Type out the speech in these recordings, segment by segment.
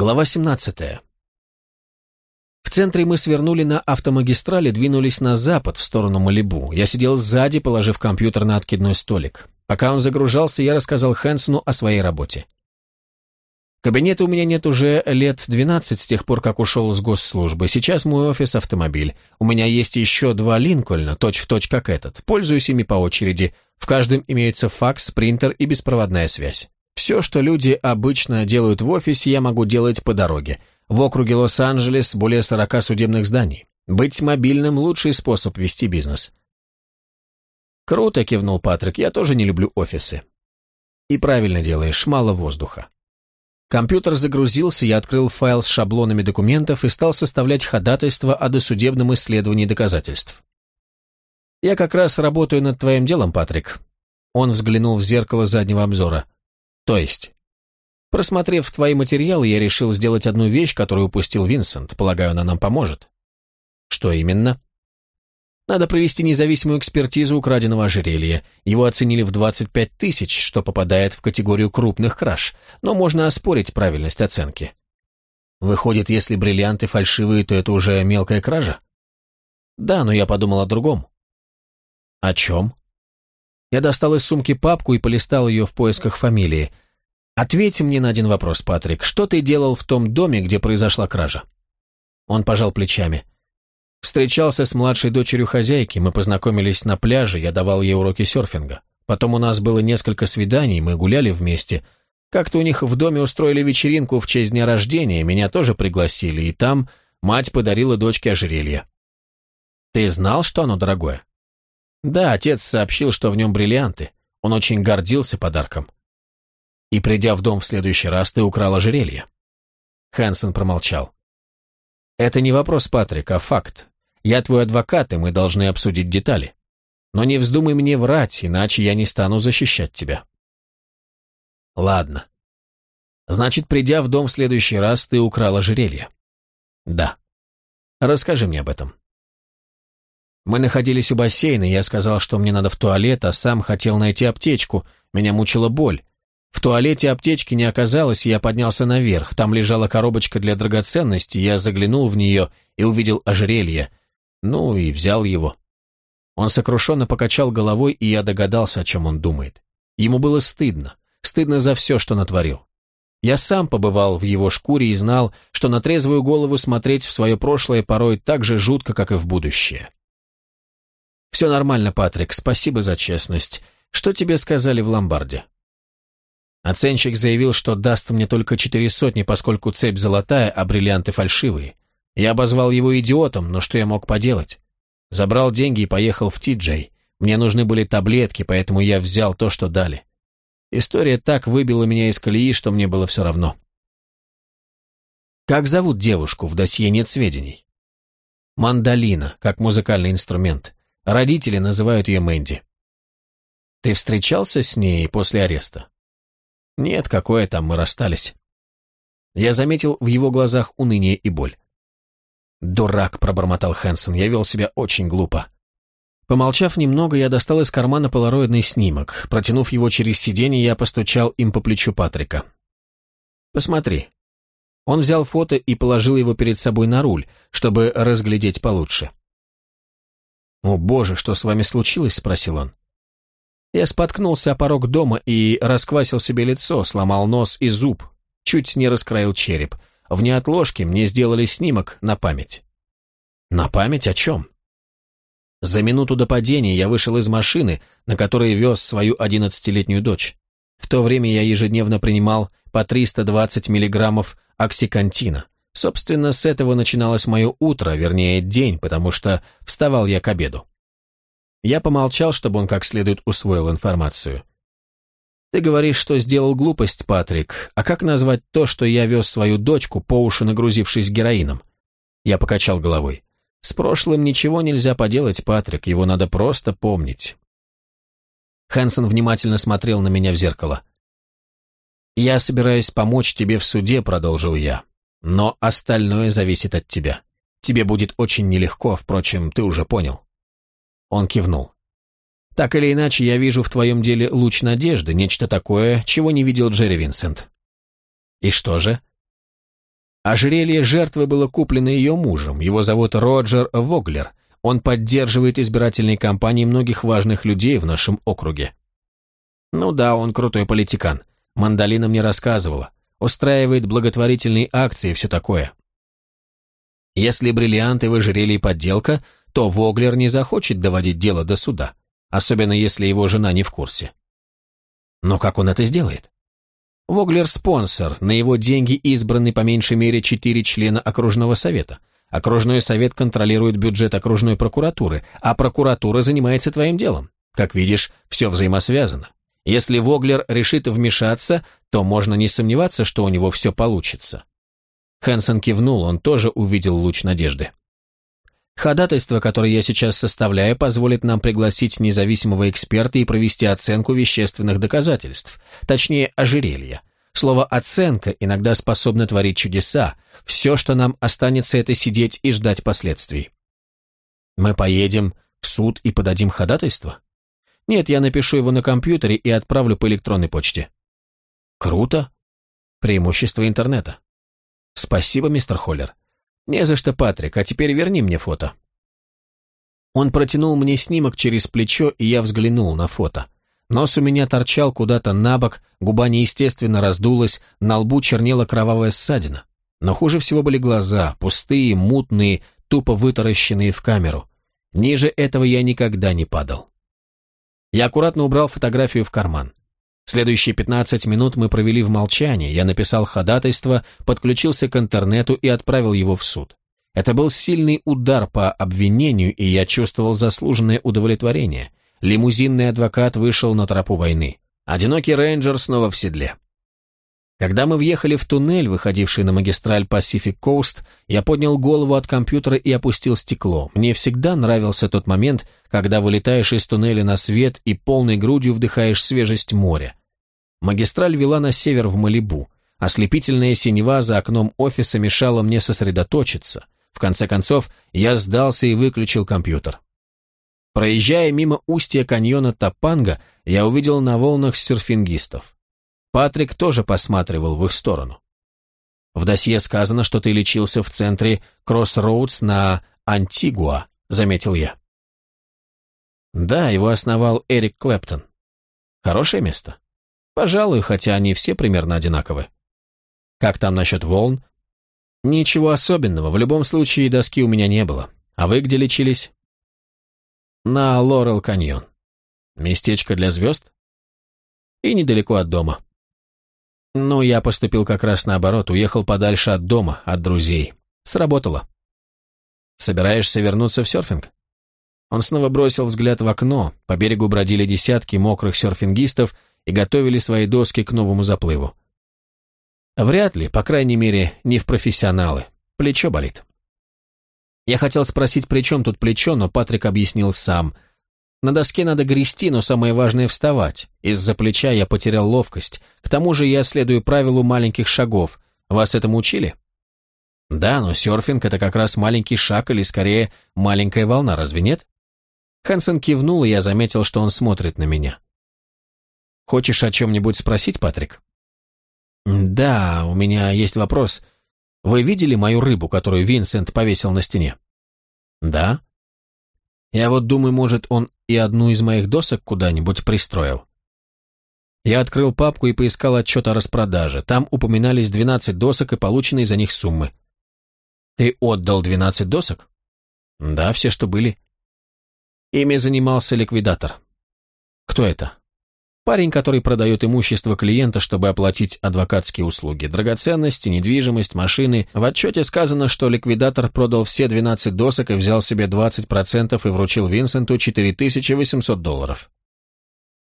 Глава 17. В центре мы свернули на автомагистрали, двинулись на запад, в сторону Малибу. Я сидел сзади, положив компьютер на откидной столик. Пока он загружался, я рассказал Хэнсону о своей работе. Кабинета у меня нет уже лет 12 с тех пор, как ушел с госслужбы. Сейчас мой офис – автомобиль. У меня есть еще два Линкольна, точь-в-точь точь как этот. Пользуюсь ими по очереди. В каждом имеется факс, принтер и беспроводная связь. Все, что люди обычно делают в офисе, я могу делать по дороге. В округе Лос-Анджелес более 40 судебных зданий. Быть мобильным – лучший способ вести бизнес. Круто, кивнул Патрик, я тоже не люблю офисы. И правильно делаешь, мало воздуха. Компьютер загрузился, я открыл файл с шаблонами документов и стал составлять ходатайство о досудебном исследовании доказательств. «Я как раз работаю над твоим делом, Патрик». Он взглянул в зеркало заднего обзора. То есть? Просмотрев твои материалы, я решил сделать одну вещь, которую упустил Винсент. Полагаю, она нам поможет. Что именно? Надо провести независимую экспертизу украденного ожерелья. Его оценили в 25 тысяч, что попадает в категорию крупных краж, но можно оспорить правильность оценки. Выходит, если бриллианты фальшивые, то это уже мелкая кража? Да, но я подумал о другом. О чем? Я достал из сумки папку и полистал ее в поисках фамилии. «Ответь мне на один вопрос, Патрик. Что ты делал в том доме, где произошла кража?» Он пожал плечами. «Встречался с младшей дочерью хозяйки, мы познакомились на пляже, я давал ей уроки серфинга. Потом у нас было несколько свиданий, мы гуляли вместе. Как-то у них в доме устроили вечеринку в честь дня рождения, меня тоже пригласили, и там мать подарила дочке ожерелье». «Ты знал, что оно дорогое?» Да, отец сообщил, что в нем бриллианты. Он очень гордился подарком. И придя в дом в следующий раз, ты украл ожерелье. Хэнсон промолчал. Это не вопрос, Патрик, а факт. Я твой адвокат, и мы должны обсудить детали. Но не вздумай мне врать, иначе я не стану защищать тебя. Ладно. Значит, придя в дом в следующий раз, ты украл ожерелье. Да. Расскажи мне об этом. Мы находились у бассейна, я сказал, что мне надо в туалет, а сам хотел найти аптечку. Меня мучила боль. В туалете аптечки не оказалось, и я поднялся наверх. Там лежала коробочка для драгоценностей, я заглянул в нее и увидел ожерелье. Ну и взял его. Он сокрушенно покачал головой, и я догадался, о чем он думает. Ему было стыдно. Стыдно за все, что натворил. Я сам побывал в его шкуре и знал, что на трезвую голову смотреть в свое прошлое порой так же жутко, как и в будущее. «Все нормально, Патрик, спасибо за честность. Что тебе сказали в ломбарде?» Оценщик заявил, что даст мне только четыре сотни, поскольку цепь золотая, а бриллианты фальшивые. Я обозвал его идиотом, но что я мог поделать? Забрал деньги и поехал в Ти-Джей. Мне нужны были таблетки, поэтому я взял то, что дали. История так выбила меня из колеи, что мне было все равно. Как зовут девушку, в досье нет сведений. Мандолина, как музыкальный инструмент. Родители называют ее Мэнди. Ты встречался с ней после ареста? Нет, какое там, мы расстались. Я заметил в его глазах уныние и боль. «Дурак», — пробормотал Хэнсон, — «я вел себя очень глупо». Помолчав немного, я достал из кармана полароидный снимок. Протянув его через сиденье, я постучал им по плечу Патрика. «Посмотри». Он взял фото и положил его перед собой на руль, чтобы разглядеть получше. «О боже, что с вами случилось?» – спросил он. Я споткнулся о порог дома и расквасил себе лицо, сломал нос и зуб, чуть не раскроил череп. В неотложке мне сделали снимок на память. На память о чем? За минуту до падения я вышел из машины, на которой вез свою одиннадцатилетнюю дочь. В то время я ежедневно принимал по 320 миллиграммов оксикантина. Собственно, с этого начиналось мое утро, вернее, день, потому что вставал я к обеду. Я помолчал, чтобы он как следует усвоил информацию. «Ты говоришь, что сделал глупость, Патрик, а как назвать то, что я вез свою дочку, по уши нагрузившись героином?» Я покачал головой. «С прошлым ничего нельзя поделать, Патрик, его надо просто помнить». Хэнсон внимательно смотрел на меня в зеркало. «Я собираюсь помочь тебе в суде», — продолжил я. Но остальное зависит от тебя. Тебе будет очень нелегко, впрочем, ты уже понял». Он кивнул. «Так или иначе, я вижу в твоем деле луч надежды, нечто такое, чего не видел Джерри Винсент». «И что же?» Ожерелье жертвы было куплено ее мужем, его зовут Роджер Воглер. Он поддерживает избирательные кампании многих важных людей в нашем округе. Ну да, он крутой политикан. Мандалина мне рассказывала. Устраивает благотворительные акции и все такое. Если бриллианты в ожерелье подделка, то Воглер не захочет доводить дело до суда, особенно если его жена не в курсе. Но как он это сделает? Воглер – спонсор, на его деньги избраны по меньшей мере четыре члена окружного совета. Окружной совет контролирует бюджет окружной прокуратуры, а прокуратура занимается твоим делом. Как видишь, все взаимосвязано. Если Воглер решит вмешаться, то можно не сомневаться, что у него все получится. Хэнсон кивнул, он тоже увидел луч надежды. Ходатайство, которое я сейчас составляю, позволит нам пригласить независимого эксперта и провести оценку вещественных доказательств, точнее, ожерелья. Слово «оценка» иногда способно творить чудеса. Все, что нам останется, это сидеть и ждать последствий. Мы поедем в суд и подадим ходатайство? Нет, я напишу его на компьютере и отправлю по электронной почте. Круто. Преимущество интернета. Спасибо, мистер Холлер. «Не за что, Патрик, а теперь верни мне фото». Он протянул мне снимок через плечо, и я взглянул на фото. Нос у меня торчал куда-то на бок, губа неестественно раздулась, на лбу чернела кровавая ссадина. Но хуже всего были глаза, пустые, мутные, тупо вытаращенные в камеру. Ниже этого я никогда не падал. Я аккуратно убрал фотографию в карман. Следующие 15 минут мы провели в молчании, я написал ходатайство, подключился к интернету и отправил его в суд. Это был сильный удар по обвинению, и я чувствовал заслуженное удовлетворение. Лимузинный адвокат вышел на тропу войны. Одинокий рейнджер снова в седле. Когда мы въехали в туннель, выходивший на магистраль Pacific Coast, я поднял голову от компьютера и опустил стекло. Мне всегда нравился тот момент, когда вылетаешь из туннеля на свет и полной грудью вдыхаешь свежесть моря. Магистраль вела на север в Малибу. Ослепительная синева за окном офиса мешала мне сосредоточиться. В конце концов, я сдался и выключил компьютер. Проезжая мимо устья каньона Тапанга, я увидел на волнах серфингистов. Патрик тоже посматривал в их сторону. В досье сказано, что ты лечился в центре Кроссроудс на Антигуа, заметил я. Да, его основал Эрик Клэптон. Хорошее место? Пожалуй, хотя они все примерно одинаковы. Как там насчет волн? Ничего особенного, в любом случае доски у меня не было. А вы где лечились? На Лорел каньон. Местечко для звезд? И недалеко от дома. Ну, я поступил как раз наоборот, уехал подальше от дома, от друзей. Сработало. Собираешься вернуться в серфинг? Он снова бросил взгляд в окно, по берегу бродили десятки мокрых серфингистов, и готовили свои доски к новому заплыву. Вряд ли, по крайней мере, не в профессионалы. Плечо болит. Я хотел спросить, при чем тут плечо, но Патрик объяснил сам. На доске надо грести, но самое важное вставать. Из-за плеча я потерял ловкость. К тому же я следую правилу маленьких шагов. Вас этому учили? Да, но серфинг — это как раз маленький шаг или, скорее, маленькая волна, разве нет? Хэнсон кивнул, и я заметил, что он смотрит на меня. Хочешь о чем-нибудь спросить, Патрик? Да, у меня есть вопрос. Вы видели мою рыбу, которую Винсент повесил на стене? Да. Я вот думаю, может, он и одну из моих досок куда-нибудь пристроил. Я открыл папку и поискал отчет о распродаже. Там упоминались 12 досок и полученные за них суммы. Ты отдал 12 досок? Да, все, что были. Ими занимался ликвидатор. Кто это? Парень, который продает имущество клиента, чтобы оплатить адвокатские услуги, драгоценности, недвижимость, машины. В отчете сказано, что ликвидатор продал все 12 досок и взял себе 20% и вручил Винсенту 4800 долларов.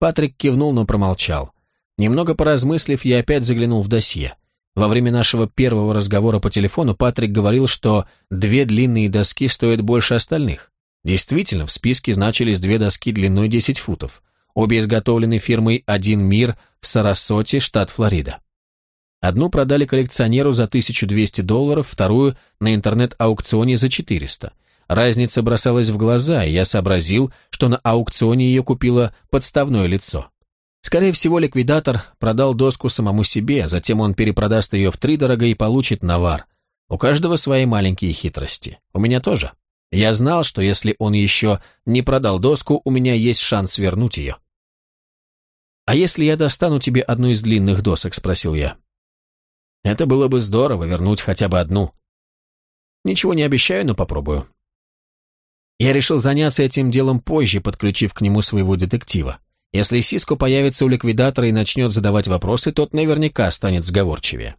Патрик кивнул, но промолчал. Немного поразмыслив, я опять заглянул в досье. Во время нашего первого разговора по телефону Патрик говорил, что две длинные доски стоят больше остальных. Действительно, в списке значились две доски длиной 10 футов. Обе изготовлены фирмой «Один мир» в Сарасоте, штат Флорида. Одну продали коллекционеру за 1200 долларов, вторую на интернет-аукционе за 400. Разница бросалась в глаза, и я сообразил, что на аукционе ее купило подставное лицо. Скорее всего, ликвидатор продал доску самому себе, затем он перепродаст ее втридорого и получит навар. У каждого свои маленькие хитрости. У меня тоже. Я знал, что если он еще не продал доску, у меня есть шанс вернуть ее. «А если я достану тебе одну из длинных досок?» – спросил я. «Это было бы здорово, вернуть хотя бы одну». «Ничего не обещаю, но попробую». Я решил заняться этим делом позже, подключив к нему своего детектива. Если Сиско появится у ликвидатора и начнет задавать вопросы, тот наверняка станет сговорчивее.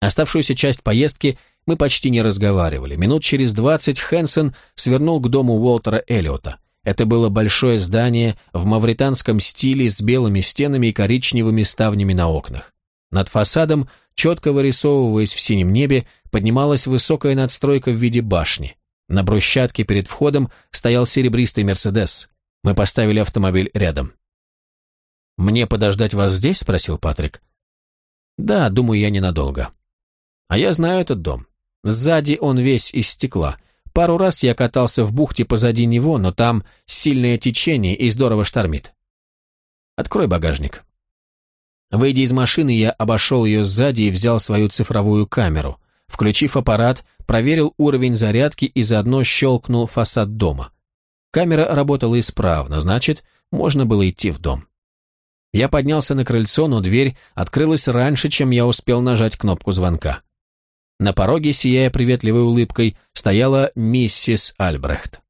Оставшуюся часть поездки мы почти не разговаривали. Минут через двадцать Хэнсон свернул к дому Уолтера Эллиота. Это было большое здание в мавританском стиле с белыми стенами и коричневыми ставнями на окнах. Над фасадом, четко вырисовываясь в синем небе, поднималась высокая надстройка в виде башни. На брусчатке перед входом стоял серебристый «Мерседес». Мы поставили автомобиль рядом. «Мне подождать вас здесь?» – спросил Патрик. «Да, думаю, я ненадолго». «А я знаю этот дом. Сзади он весь из стекла. Пару раз я катался в бухте позади него, но там сильное течение и здорово штормит. Открой багажник. Выйдя из машины, я обошел ее сзади и взял свою цифровую камеру. Включив аппарат, проверил уровень зарядки и заодно щелкнул фасад дома. Камера работала исправно, значит, можно было идти в дом. Я поднялся на крыльцо, но дверь открылась раньше, чем я успел нажать кнопку звонка. На пороге, сияя приветливой улыбкой, стояла миссис Альбрехт.